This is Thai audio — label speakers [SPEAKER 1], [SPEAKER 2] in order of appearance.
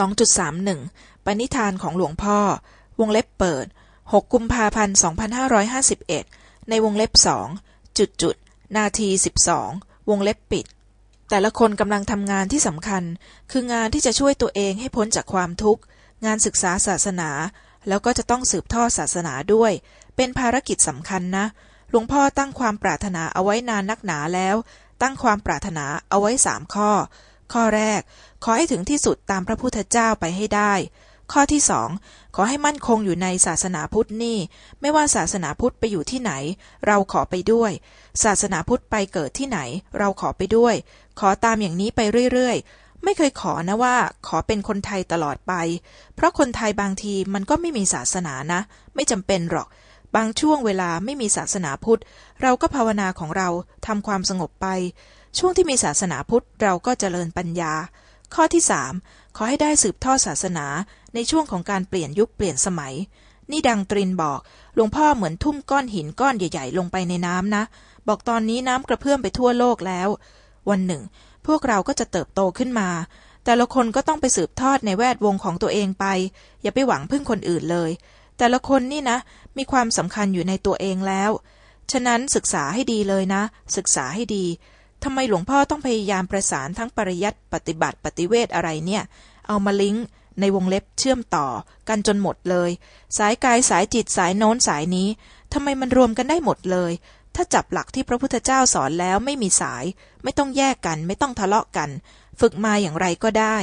[SPEAKER 1] 2.31 ปณิธานของหลวงพ่อ วงเล็บเปิด 6 กุมภาพันธ์2551 ในวงเล็บสองจุดจุดนาที 12 วงเล็บปิด แต่ละคนกำลังทำงานที่สำคัญ คืองานที่จะช่วยตัวเองให้พ้นจากความทุกข์ งานศึกษาศาสนา แล้วก็จะต้องสืบทอดศาสนาด้วย เป็นภารกิจสำคัญนะ หลวงพ่อตั้งความปรารถนาเอาไว้นานนักหนาแล้ว ตั้งความปรารถนาเอาไว้สามข้อ ข้อแรก ขอให้ถึงที่สุดตามพระพุทธเจ้าไปให้ได้ ข้อที่สองขอให้มั่นคงอยู่ในศาสนาพุทธนี่ ไม่ว่าศาสนาพุทธไปอยู่ที่ไหน เราขอไปด้วย ศาสนาพุทธไปเกิดที่ไหน เราขอไปด้วย ขอตามอย่างนี้ไปเรื่อยๆ ไม่เคยขอนะว่า ขอเป็นคนไทยตลอดไป เพราะคนไทยบางทีมันก็ไม่มีศาสนานะ ไม่จำเป็นหรอกบางช่วงเวลาไม่มีศาสนาพุทธ เราก็ภาวนาของเราทำความสงบไป ช่วงที่มีศาสนาพุทธเราก็เจริญปัญญา ข้อที่สามขอให้ได้สืบทอดศาสนาในช่วงของการเปลี่ยนยุคเปลี่ยนสมัย นี่ดังตรินบอกหลวงพ่อเหมือนทุ่มก้อนหินก้อนใหญ่ๆ ลงไปในน้ำนะ บอกตอนนี้น้ำกระเพื่อมไปทั่วโลกแล้ว วันหนึ่ง พวกเราก็จะเติบโตขึ้นมา แต่ละคนก็ต้องไปสืบทอดในแวดวงของตัวเองไป อย่าไปหวังพึ่งคนอื่นเลย แต่ละคนนี่นะ มีความสำคัญอยู่ในตัวเองแล้ว ฉะนั้นศึกษาให้ดีเลยนะ ศึกษาให้ดี ทำไมหลวงพ่อต้องพยายามประสานทั้งปริยัติปฏิบัติปฏิเวทอะไรเนี่ย เอามาลิงก์ในวงเล็บเชื่อมต่อ กันจนหมดเลย สายกายสายจิตสายโน้นสายนี้ทำไมมันรวมกันได้หมดเลย ถ้าจับหลักที่พระพุทธเจ้าสอนแล้วไม่มีสาย ไม่ต้องแยกกัน ไม่ต้องทะเลาะกัน ฝึกมาอย่างไรก็ได้